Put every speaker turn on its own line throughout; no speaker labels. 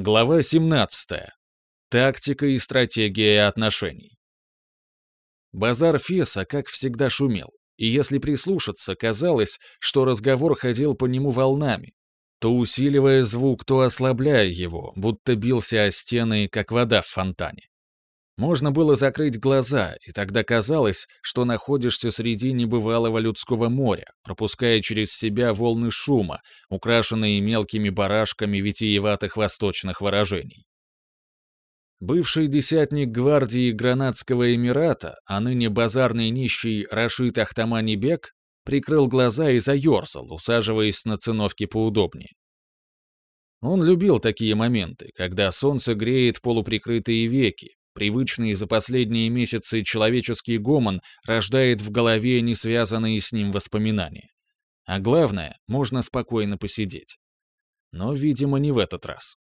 Глава 17. Тактика и стратегия отношений. Базар Феса, как всегда, шумел, и если прислушаться, казалось, что разговор ходил по нему волнами, то усиливая звук, то ослабляя его, будто бился о стены, как вода в фонтане. Можно было закрыть глаза, и тогда казалось, что находишься среди небывалого людского моря, пропуская через себя волны шума, украшенные мелкими барашками витиеватых восточных выражений. Бывший десятник гвардии Гранадского Эмирата, а ныне базарный нищий Рашид Ахтамани Бек, прикрыл глаза и заерзал, усаживаясь на циновке поудобнее. Он любил такие моменты, когда солнце греет полуприкрытые веки, Привычный за последние месяцы человеческий гомон рождает в голове несвязанные с ним воспоминания. А главное, можно спокойно посидеть. Но, видимо, не в этот раз.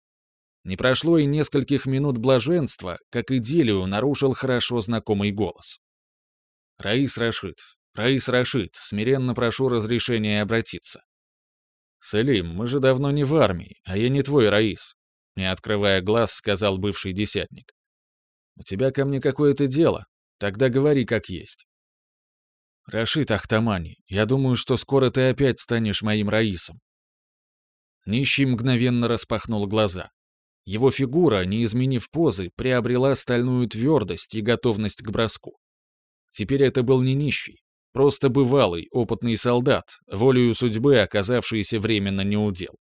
Не прошло и нескольких минут блаженства, как идиллию нарушил хорошо знакомый голос. «Раис Рашид, Раис Рашид, смиренно прошу разрешения обратиться». «Салим, мы же давно не в армии, а я не твой Раис», не открывая глаз, сказал бывший десятник. У тебя ко мне какое-то дело? Тогда говори как есть. Рашид Ахтамани, я думаю, что скоро ты опять станешь моим Раисом. Нищий мгновенно распахнул глаза. Его фигура, не изменив позы, приобрела стальную твердость и готовность к броску. Теперь это был не нищий, просто бывалый, опытный солдат, волею судьбы оказавшийся временно неудел.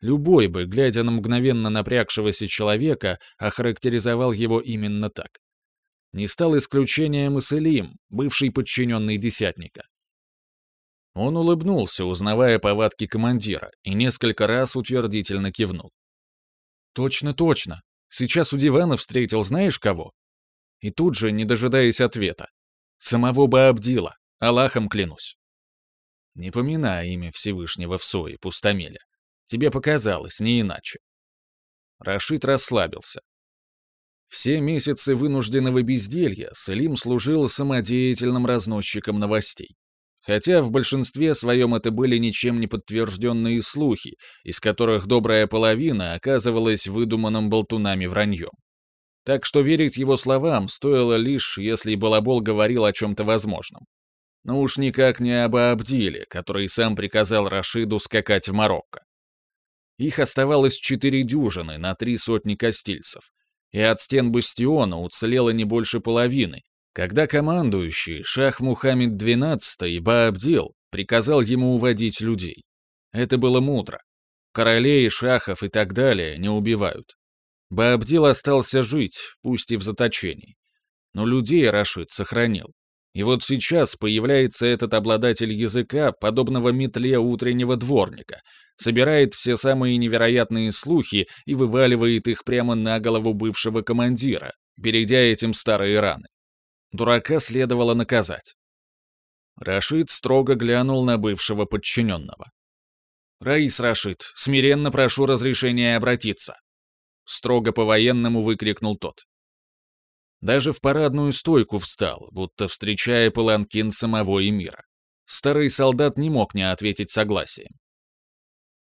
Любой бы, глядя на мгновенно напрягшегося человека, охарактеризовал его именно так. Не стал исключением и Селим, бывший подчиненный десятника. Он улыбнулся, узнавая повадки командира, и несколько раз утвердительно кивнул. «Точно, точно. Сейчас у дивана встретил знаешь кого?» И тут же, не дожидаясь ответа. «Самого Баабдила, Аллахом клянусь». Не поминая имя Всевышнего в Сое, пустомеля. Тебе показалось, не иначе. Рашид расслабился. Все месяцы вынужденного безделья Салим служил самодеятельным разносчиком новостей. Хотя в большинстве своем это были ничем не подтвержденные слухи, из которых добрая половина оказывалась выдуманным болтунами враньем. Так что верить его словам стоило лишь, если Балабол говорил о чем-то возможном. Но уж никак не об Абдиле, который сам приказал Рашиду скакать в Марокко. Их оставалось четыре дюжины на три сотни костильцев, и от стен бастиона уцелело не больше половины, когда командующий Шах Мухаммед XII Баабдил приказал ему уводить людей. Это было мудро. Королей, шахов и так далее не убивают. Баабдил остался жить, пусть и в заточении. Но людей Рашид сохранил. И вот сейчас появляется этот обладатель языка, подобного метле утреннего дворника, собирает все самые невероятные слухи и вываливает их прямо на голову бывшего командира, бередя этим старые раны. Дурака следовало наказать. Рашид строго глянул на бывшего подчиненного. «Раис Рашид, смиренно прошу разрешения обратиться!» Строго по-военному выкрикнул тот. Даже в парадную стойку встал, будто встречая паланкин самого эмира. Старый солдат не мог не ответить согласием.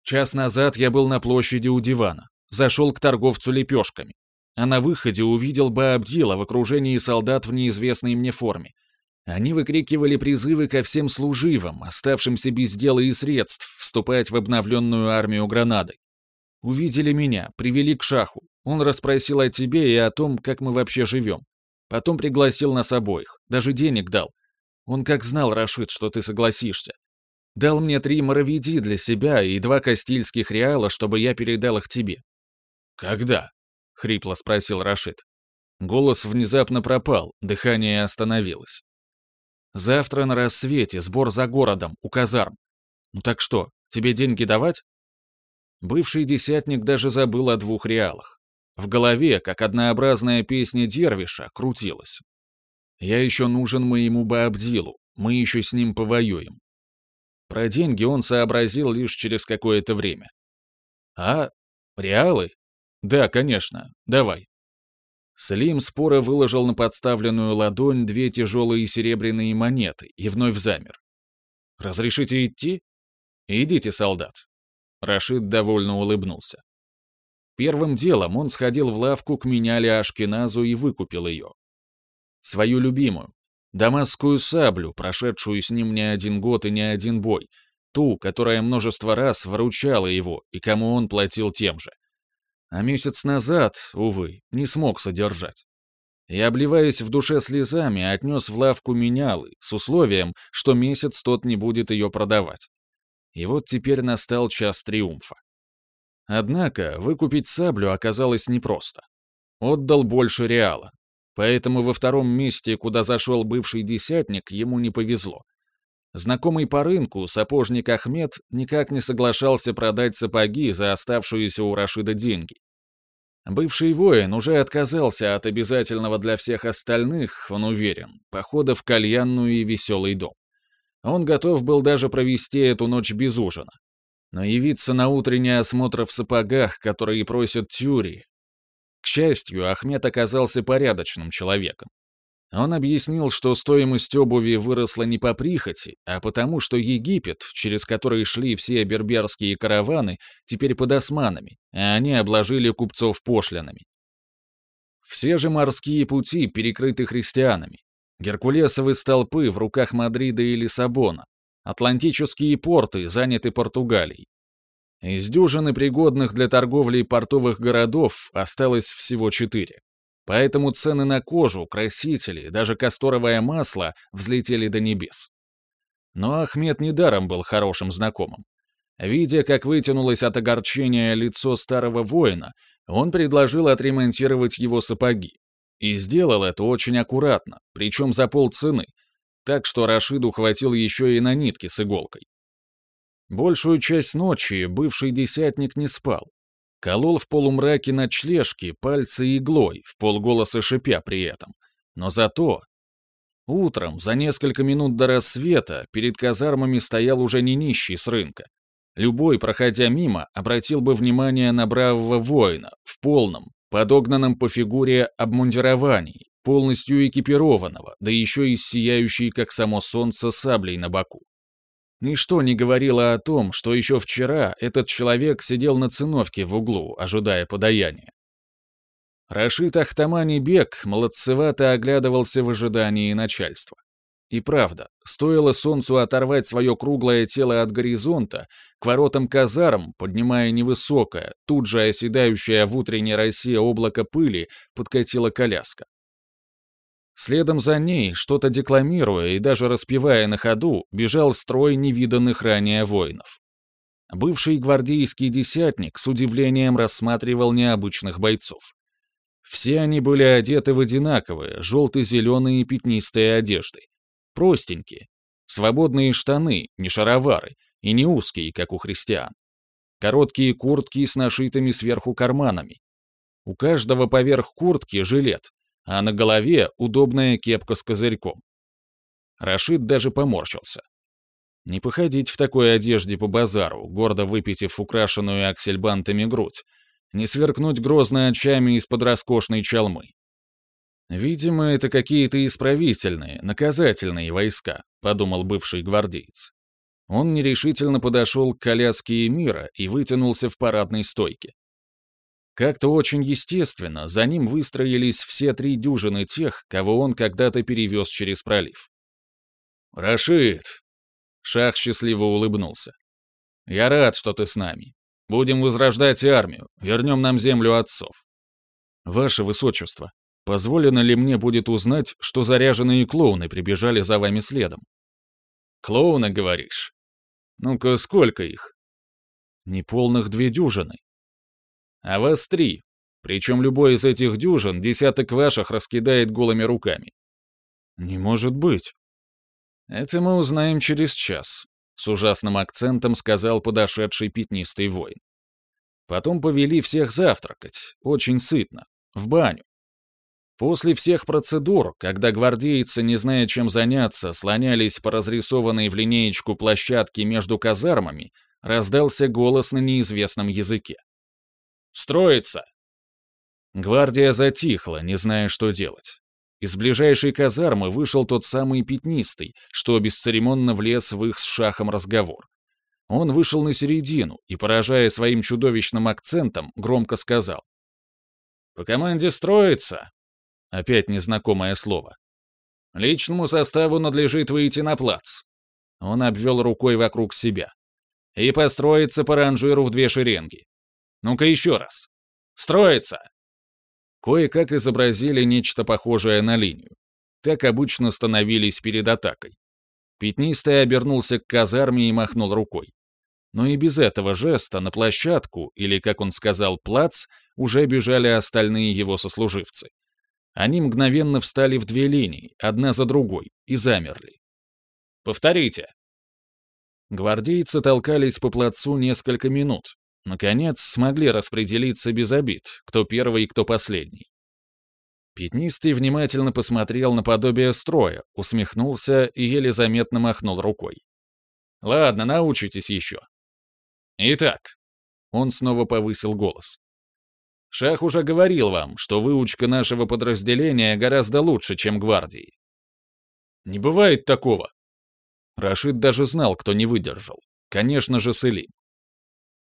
Час назад я был на площади у дивана, зашел к торговцу лепешками, а на выходе увидел Баабдила в окружении солдат в неизвестной мне форме. Они выкрикивали призывы ко всем служивым, оставшимся без дела и средств, вступать в обновленную армию Гранады. Увидели меня, привели к шаху, он расспросил о тебе и о том, как мы вообще живем. Потом пригласил нас обоих, даже денег дал. Он как знал, Рашид, что ты согласишься. Дал мне три моровиди для себя и два кастильских реала, чтобы я передал их тебе». «Когда?» — хрипло спросил Рашид. Голос внезапно пропал, дыхание остановилось. «Завтра на рассвете, сбор за городом, у казарм. Ну так что, тебе деньги давать?» Бывший десятник даже забыл о двух реалах. В голове, как однообразная песня Дервиша, крутилась. «Я еще нужен моему Баабдилу, мы еще с ним повоюем». Про деньги он сообразил лишь через какое-то время. «А? Реалы? Да, конечно, давай». Слим споро выложил на подставленную ладонь две тяжелые серебряные монеты и вновь замер. «Разрешите идти?» «Идите, солдат». Рашид довольно улыбнулся. Первым делом он сходил в лавку к меняле Ашкеназу и выкупил ее. Свою любимую, дамасскую саблю, прошедшую с ним не один год и не один бой, ту, которая множество раз выручала его и кому он платил тем же. А месяц назад, увы, не смог содержать. И, обливаясь в душе слезами, отнес в лавку менялы с условием, что месяц тот не будет ее продавать. И вот теперь настал час триумфа. Однако выкупить саблю оказалось непросто. Отдал больше реала. Поэтому во втором месте, куда зашел бывший десятник, ему не повезло. Знакомый по рынку, сапожник Ахмед, никак не соглашался продать сапоги за оставшиеся у Рашида деньги. Бывший воин уже отказался от обязательного для всех остальных, он уверен, похода в кальянную и веселый дом. Он готов был даже провести эту ночь без ужина. Но явиться на утренний осмотр в сапогах, которые просят Тюри... К счастью, Ахмед оказался порядочным человеком. Он объяснил, что стоимость обуви выросла не по прихоти, а потому, что Египет, через который шли все берберские караваны, теперь под османами, а они обложили купцов пошлинами. Все же морские пути перекрыты христианами. Геркулесовы столпы в руках Мадрида и Лиссабона, Атлантические порты заняты Португалией. Из дюжины пригодных для торговли портовых городов осталось всего четыре. Поэтому цены на кожу, красители, даже касторовое масло взлетели до небес. Но Ахмед недаром был хорошим знакомым. Видя, как вытянулось от огорчения лицо старого воина, он предложил отремонтировать его сапоги. И сделал это очень аккуратно, причем за полцены, так что Рашиду хватил еще и на нитки с иголкой. Большую часть ночи бывший десятник не спал. Колол в полумраке ночлежки пальцы иглой, в полголоса шипя при этом. Но зато... Утром, за несколько минут до рассвета, перед казармами стоял уже не нищий с рынка. Любой, проходя мимо, обратил бы внимание на бравого воина, в полном, подогнанном по фигуре обмундировании, полностью экипированного, да еще и сияющей, как само солнце, саблей на боку. Ничто не говорило о том, что еще вчера этот человек сидел на циновке в углу, ожидая подаяния. Рашид Ахтамани Бек молодцевато оглядывался в ожидании начальства. И правда, стоило солнцу оторвать свое круглое тело от горизонта, к воротам казарм, поднимая невысокое, тут же оседающее в утренней росе облако пыли, подкатила коляска. Следом за ней, что-то декламируя и даже распевая на ходу, бежал строй невиданных ранее воинов. Бывший гвардейский десятник с удивлением рассматривал необычных бойцов. Все они были одеты в одинаковые, желто-зеленые пятнистые одежды. Простенькие. Свободные штаны, не шаровары, и не узкие, как у христиан. Короткие куртки с нашитыми сверху карманами. У каждого поверх куртки жилет, а на голове удобная кепка с козырьком. Рашид даже поморщился. Не походить в такой одежде по базару, гордо выпитив украшенную аксельбантами грудь, не сверкнуть грозно очами из-под роскошной чалмы. «Видимо, это какие-то исправительные, наказательные войска», — подумал бывший гвардеец. Он нерешительно подошел к коляске Эмира и вытянулся в парадной стойке. Как-то очень естественно за ним выстроились все три дюжины тех, кого он когда-то перевез через пролив. «Рашид!» Шах счастливо улыбнулся. «Я рад, что ты с нами. Будем возрождать армию, вернем нам землю отцов. Ваше Высочество, позволено ли мне будет узнать, что заряженные клоуны прибежали за вами следом?» «Клоуны, говоришь? Ну-ка, сколько их?» «Неполных две дюжины а вас три. Причем любой из этих дюжин десяток ваших раскидает голыми руками. Не может быть. Это мы узнаем через час, с ужасным акцентом сказал подошедший пятнистый воин. Потом повели всех завтракать, очень сытно, в баню. После всех процедур, когда гвардейцы, не зная чем заняться, слонялись по разрисованной в линеечку площадке между казармами, раздался голос на неизвестном языке. Строится!» Гвардия затихла, не зная, что делать. Из ближайшей казармы вышел тот самый пятнистый, что бесцеремонно влез в их с шахом разговор. Он вышел на середину и, поражая своим чудовищным акцентом, громко сказал. «По команде строится!» Опять незнакомое слово. «Личному составу надлежит выйти на плац». Он обвел рукой вокруг себя. «И построиться по ранжиру в две шеренги. Ну-ка еще раз. Строиться!» Кое-как изобразили нечто похожее на линию. Так обычно становились перед атакой. Пятнистый обернулся к казарме и махнул рукой. Но и без этого жеста на площадку, или, как он сказал, плац, уже бежали остальные его сослуживцы. Они мгновенно встали в две линии, одна за другой, и замерли. «Повторите!» Гвардейцы толкались по плацу несколько минут, Наконец, смогли распределиться без обид, кто первый и кто последний. Пятнистый внимательно посмотрел на подобие строя, усмехнулся и еле заметно махнул рукой. «Ладно, научитесь еще». «Итак», — он снова повысил голос. «Шах уже говорил вам, что выучка нашего подразделения гораздо лучше, чем гвардии». «Не бывает такого». Рашид даже знал, кто не выдержал. Конечно же, Селим.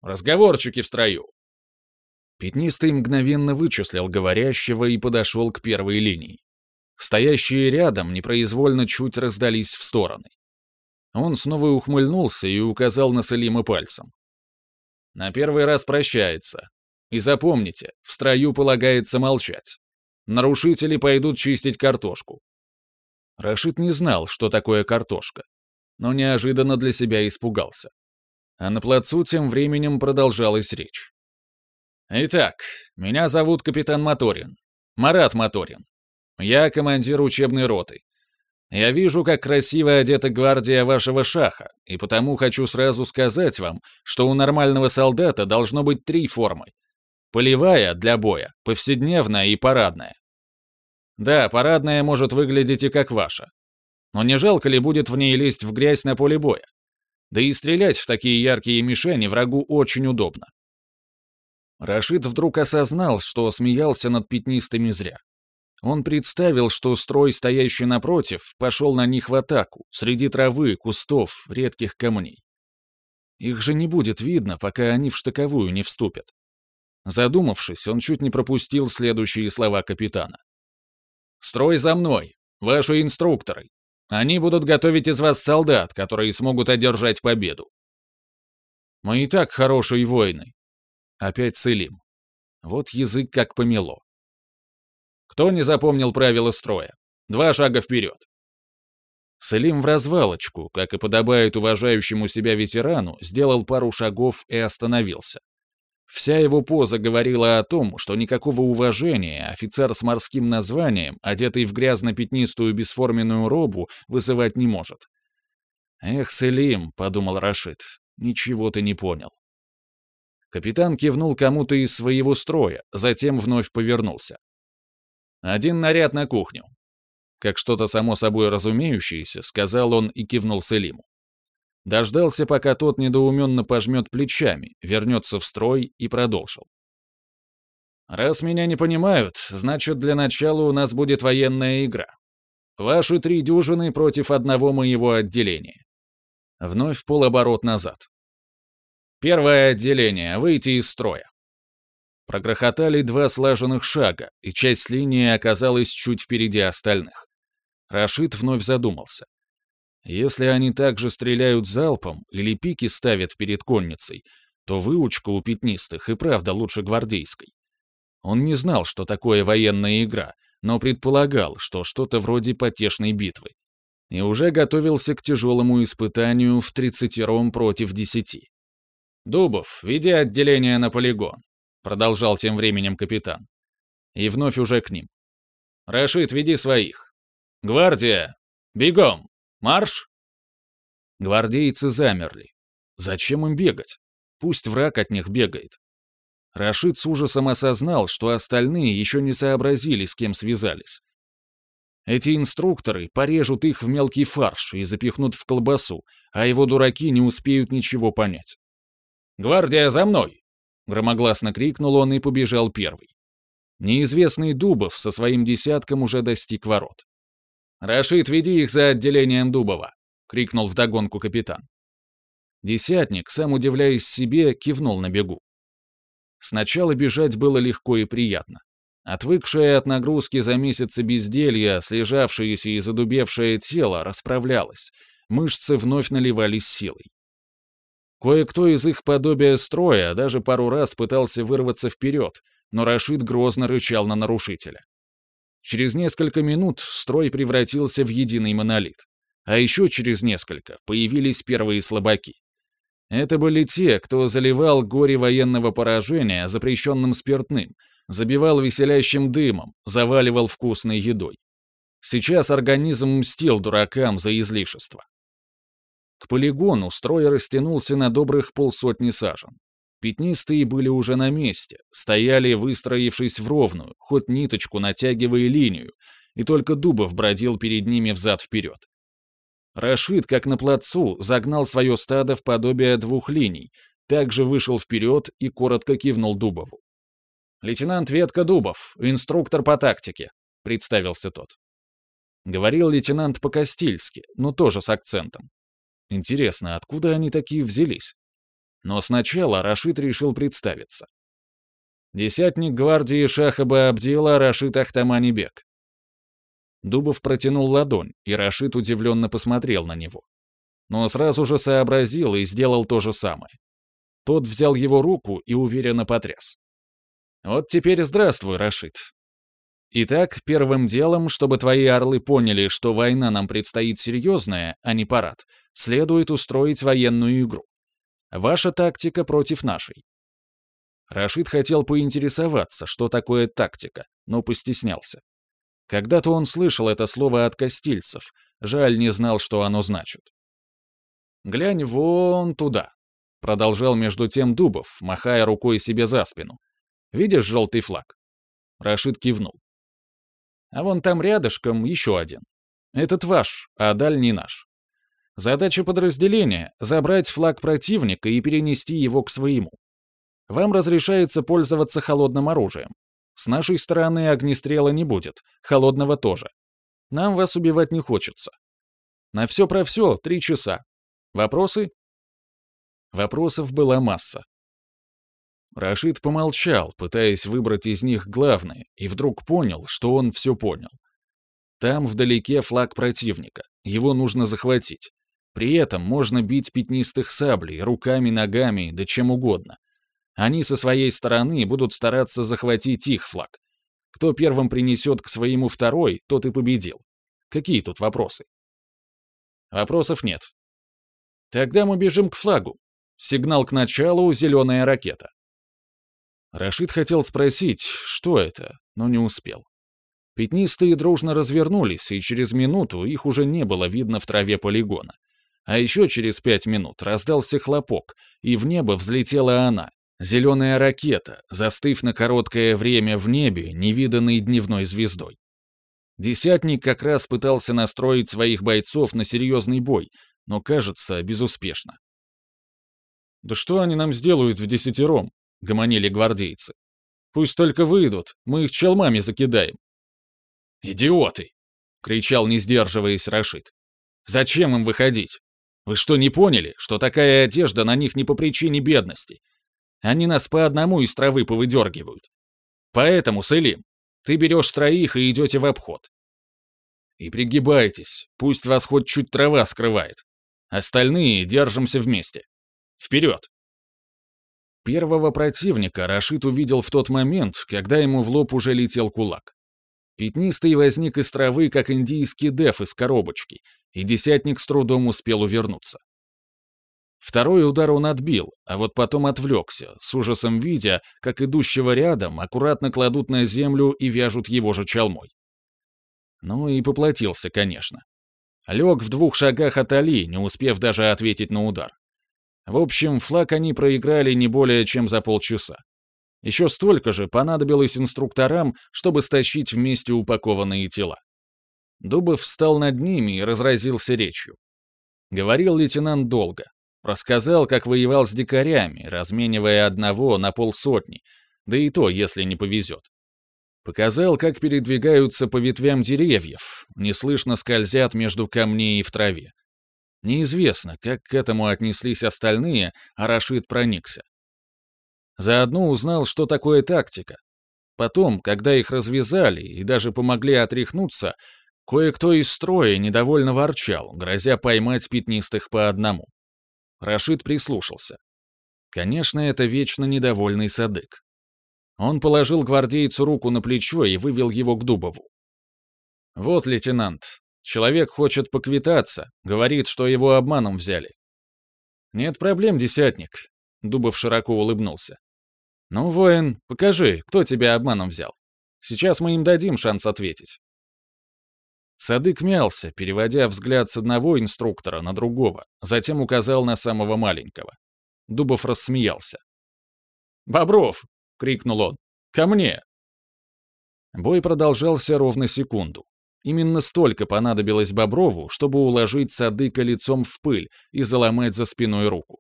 Разговорчики в строю!» Пятнистый мгновенно вычислил говорящего и подошел к первой линии. Стоящие рядом непроизвольно чуть раздались в стороны. Он снова ухмыльнулся и указал на Салима пальцем. «На первый раз прощается. И запомните, в строю полагается молчать. Нарушители пойдут чистить картошку». Рашид не знал, что такое картошка, но неожиданно для себя испугался. А на плацу тем временем продолжалась речь. «Итак, меня зовут капитан Моторин. Марат Моторин. Я командир учебной роты. Я вижу, как красиво одета гвардия вашего шаха, и потому хочу сразу сказать вам, что у нормального солдата должно быть три формы. Полевая — для боя, повседневная и парадная. Да, парадная может выглядеть и как ваша. Но не жалко ли будет в ней лезть в грязь на поле боя? Да и стрелять в такие яркие мишени врагу очень удобно. Рашид вдруг осознал, что смеялся над пятнистыми зря. Он представил, что строй, стоящий напротив, пошел на них в атаку, среди травы, кустов, редких камней. Их же не будет видно, пока они в штыковую не вступят. Задумавшись, он чуть не пропустил следующие слова капитана. «Строй за мной! Ваши инструкторы! Они будут готовить из вас солдат, которые смогут одержать победу. Мы и так хорошие воины. Опять Целим. Вот язык как помело. Кто не запомнил правила строя? Два шага вперед. Селим в развалочку, как и подобает уважающему себя ветерану, сделал пару шагов и остановился. Вся его поза говорила о том, что никакого уважения офицер с морским названием, одетый в грязно-пятнистую бесформенную робу, вызывать не может. «Эх, Селим», — подумал Рашид, — «ничего ты не понял». Капитан кивнул кому-то из своего строя, затем вновь повернулся. «Один наряд на кухню». Как что-то само собой разумеющееся, сказал он и кивнул Селиму. Дождался, пока тот недоуменно пожмет плечами, вернется в строй и продолжил. «Раз меня не понимают, значит, для начала у нас будет военная игра. Ваши три дюжины против одного моего отделения». Вновь полоборот назад. Первое отделение. Выйти из строя. Прогрохотали два слаженных шага, и часть линии оказалась чуть впереди остальных. Рашид вновь задумался. Если они также стреляют залпом или пики ставят перед конницей, то выучка у пятнистых и правда лучше гвардейской. Он не знал, что такое военная игра, но предполагал, что что-то вроде потешной битвы. И уже готовился к тяжелому испытанию в тридцатером против десяти. «Дубов, веди отделение на полигон», — продолжал тем временем капитан. И вновь уже к ним. «Рашид, веди своих. Гвардия, бегом!» Марш!» Гвардейцы замерли. Зачем им бегать? Пусть враг от них бегает. Рашид с ужасом осознал, что остальные еще не сообразили, с кем связались. Эти инструкторы порежут их в мелкий фарш и запихнут в колбасу, а его дураки не успеют ничего понять. «Гвардия, за мной!» — громогласно крикнул он и побежал первый. Неизвестный Дубов со своим десятком уже достиг ворот. «Рашид, веди их за отделением Дубова!» — крикнул вдогонку капитан. Десятник, сам удивляясь себе, кивнул на бегу. Сначала бежать было легко и приятно. Отвыкшее от нагрузки за месяцы безделья, слежавшееся и задубевшее тело расправлялось, мышцы вновь наливались силой. Кое-кто из их подобия строя даже пару раз пытался вырваться вперед, но Рашид грозно рычал на нарушителя. Через несколько минут строй превратился в единый монолит. А еще через несколько появились первые слабаки. Это были те, кто заливал горе военного поражения запрещенным спиртным, забивал веселящим дымом, заваливал вкусной едой. Сейчас организм мстил дуракам за излишество. К полигону строй растянулся на добрых полсотни сажен. Пятнистые были уже на месте, стояли, выстроившись в ровную, хоть ниточку натягивая линию, и только Дубов бродил перед ними взад-вперед. Рашид, как на плацу, загнал свое стадо в подобие двух линий, также вышел вперед и коротко кивнул Дубову. «Лейтенант Ветка Дубов, инструктор по тактике», — представился тот. Говорил лейтенант по-кастильски, но тоже с акцентом. Интересно, откуда они такие взялись? Но сначала Рашид решил представиться. Десятник гвардии Шахаба Абдила Рашид Ахтамани-бек. Дубов протянул ладонь, и Рашид удивленно посмотрел на него. Но сразу же сообразил и сделал то же самое. Тот взял его руку и уверенно потряс. «Вот теперь здравствуй, Рашид. Итак, первым делом, чтобы твои орлы поняли, что война нам предстоит серьезная, а не парад, следует устроить военную игру. Ваша тактика против нашей. Рашид хотел поинтересоваться, что такое тактика, но постеснялся. Когда-то он слышал это слово от костильцев, жаль, не знал, что оно значит. «Глянь вон туда», — продолжал между тем Дубов, махая рукой себе за спину. «Видишь желтый флаг?» Рашид кивнул. «А вон там рядышком еще один. Этот ваш, а дальний наш. Задача подразделения — забрать флаг противника и перенести его к своему. Вам разрешается пользоваться холодным оружием. С нашей стороны огнестрела не будет, холодного тоже. Нам вас убивать не хочется. На все про все три часа. Вопросы? Вопросов была масса. Рашид помолчал, пытаясь выбрать из них главное, и вдруг понял, что он все понял. Там вдалеке флаг противника, его нужно захватить. При этом можно бить пятнистых саблей, руками, ногами, да чем угодно. Они со своей стороны будут стараться захватить их флаг. Кто первым принесет к своему второй, тот и победил. Какие тут вопросы? Вопросов нет. Тогда мы бежим к флагу. Сигнал к началу — зеленая ракета. Рашид хотел спросить, что это, но не успел. Пятнистые дружно развернулись, и через минуту их уже не было видно в траве полигона. А еще через пять минут раздался хлопок, и в небо взлетела она. Зеленая ракета, застыв на короткое время в небе невиданной дневной звездой. Десятник как раз пытался настроить своих бойцов на серьезный бой, но, кажется, безуспешно. «Да что они нам сделают в десятером?» — гомонили гвардейцы. «Пусть только выйдут, мы их челмами закидаем». «Идиоты!» — кричал, не сдерживаясь, Рашид. «Зачем им выходить? Вы что, не поняли, что такая одежда на них не по причине бедности? Они нас по одному из травы повыдергивают. Поэтому, Селим, ты берешь троих и идете в обход. И пригибайтесь, пусть вас хоть чуть трава скрывает. Остальные держимся вместе. Вперед! Первого противника Рашид увидел в тот момент, когда ему в лоб уже летел кулак. Пятнистый возник из травы, как индийский деф из коробочки, и десятник с трудом успел увернуться. Второй удар он отбил, а вот потом отвлекся, с ужасом видя, как идущего рядом аккуратно кладут на землю и вяжут его же чалмой. Ну и поплатился, конечно. Лег в двух шагах от Али, не успев даже ответить на удар. В общем, флаг они проиграли не более чем за полчаса. Еще столько же понадобилось инструкторам, чтобы стащить вместе упакованные тела. Дубов встал над ними и разразился речью. Говорил лейтенант долго. Рассказал, как воевал с дикарями, разменивая одного на полсотни, да и то, если не повезет. Показал, как передвигаются по ветвям деревьев, неслышно скользят между камней и в траве. Неизвестно, как к этому отнеслись остальные, а Рашид проникся. Заодно узнал, что такое тактика. Потом, когда их развязали и даже помогли отряхнуться, кое-кто из строя недовольно ворчал, грозя поймать пятнистых по одному. Рашид прислушался. Конечно, это вечно недовольный Садык. Он положил гвардейцу руку на плечо и вывел его к Дубову. «Вот, лейтенант, человек хочет поквитаться, говорит, что его обманом взяли». «Нет проблем, десятник», — Дубов широко улыбнулся. «Ну, воин, покажи, кто тебя обманом взял. Сейчас мы им дадим шанс ответить». Садык мялся, переводя взгляд с одного инструктора на другого, затем указал на самого маленького. Дубов рассмеялся. «Бобров!» — крикнул он. «Ко мне!» Бой продолжался ровно секунду. Именно столько понадобилось Боброву, чтобы уложить Садыка лицом в пыль и заломать за спиной руку.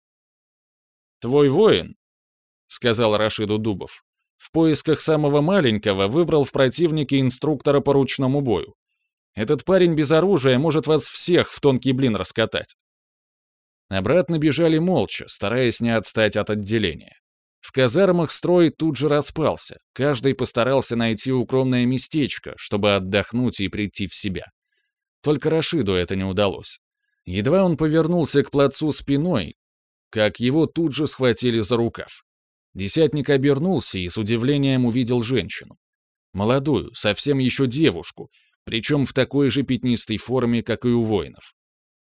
«Твой воин?» — сказал Рашиду Дубов. «В поисках самого маленького выбрал в противнике инструктора по ручному бою. Этот парень без оружия может вас всех в тонкий блин раскатать». Обратно бежали молча, стараясь не отстать от отделения. В казармах строй тут же распался, каждый постарался найти укромное местечко, чтобы отдохнуть и прийти в себя. Только Рашиду это не удалось. Едва он повернулся к плацу спиной, как его тут же схватили за рукав. Десятник обернулся и с удивлением увидел женщину. Молодую, совсем еще девушку, причем в такой же пятнистой форме, как и у воинов.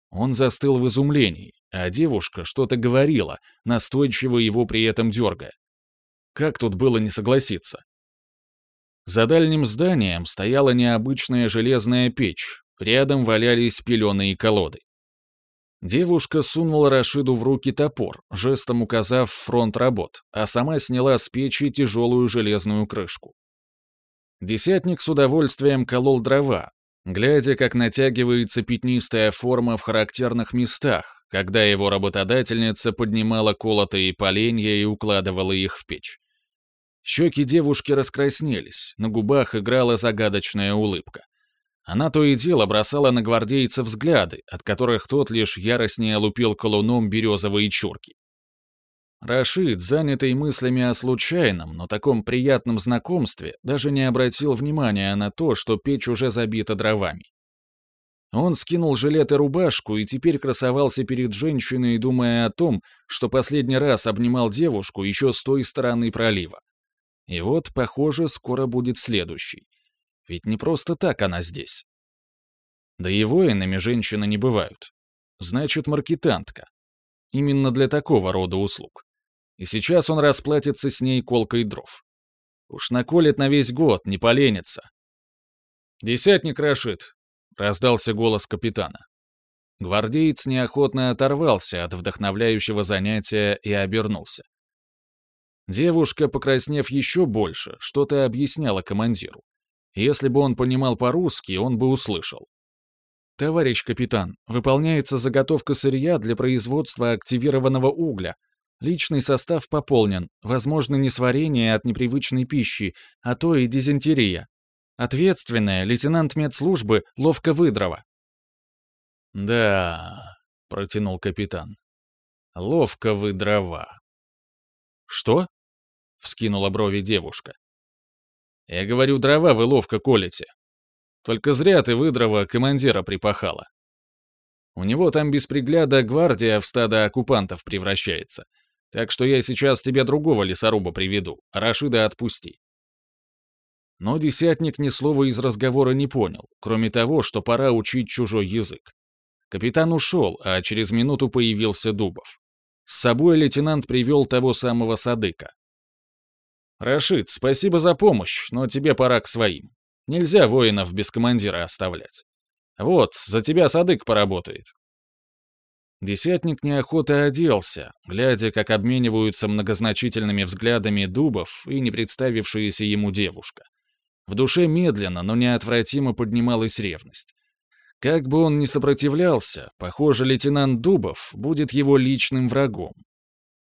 Он застыл в изумлении, а девушка что-то говорила, настойчиво его при этом дергая. Как тут было не согласиться? За дальним зданием стояла необычная железная печь, рядом валялись пеленые колоды. Девушка сунула Рашиду в руки топор, жестом указав фронт работ, а сама сняла с печи тяжелую железную крышку. Десятник с удовольствием колол дрова, глядя, как натягивается пятнистая форма в характерных местах, когда его работодательница поднимала колотые поленья и укладывала их в печь. Щеки девушки раскраснелись, на губах играла загадочная улыбка. Она то и дело бросала на гвардейца взгляды, от которых тот лишь яростнее лупил колуном березовые чурки. Рашид, занятый мыслями о случайном, но таком приятном знакомстве, даже не обратил внимания на то, что печь уже забита дровами. Он скинул жилет и рубашку и теперь красовался перед женщиной, думая о том, что последний раз обнимал девушку еще с той стороны пролива. И вот, похоже, скоро будет следующий. Ведь не просто так она здесь. Да и воинами женщины не бывают. Значит, маркетантка. Именно для такого рода услуг и сейчас он расплатится с ней колкой дров. Уж наколет на весь год, не поленится. «Десятник Рашид», — раздался голос капитана. Гвардеец неохотно оторвался от вдохновляющего занятия и обернулся. Девушка, покраснев еще больше, что-то объясняла командиру. Если бы он понимал по-русски, он бы услышал. «Товарищ капитан, выполняется заготовка сырья для производства активированного угля, Личный состав пополнен, возможно несварение от непривычной пищи, а то и дизентерия. Ответственная лейтенант медслужбы ловко выдрова. «Да», — протянул капитан, — «ловко вы дрова». «Что?» — вскинула брови девушка. «Я говорю, дрова вы ловко колете. Только зря ты выдрова командира припахала. У него там без пригляда гвардия в стадо оккупантов превращается, так что я сейчас тебе другого лесоруба приведу, Рашида отпусти». Но десятник ни слова из разговора не понял, кроме того, что пора учить чужой язык. Капитан ушел, а через минуту появился Дубов. С собой лейтенант привел того самого Садыка. «Рашид, спасибо за помощь, но тебе пора к своим. Нельзя воинов без командира оставлять. Вот, за тебя Садык поработает. Десятник неохото оделся, глядя, как обмениваются многозначительными взглядами дубов и не представившаяся ему девушка. В душе медленно, но неотвратимо поднималась ревность. Как бы он ни сопротивлялся, похоже, лейтенант Дубов будет его личным врагом,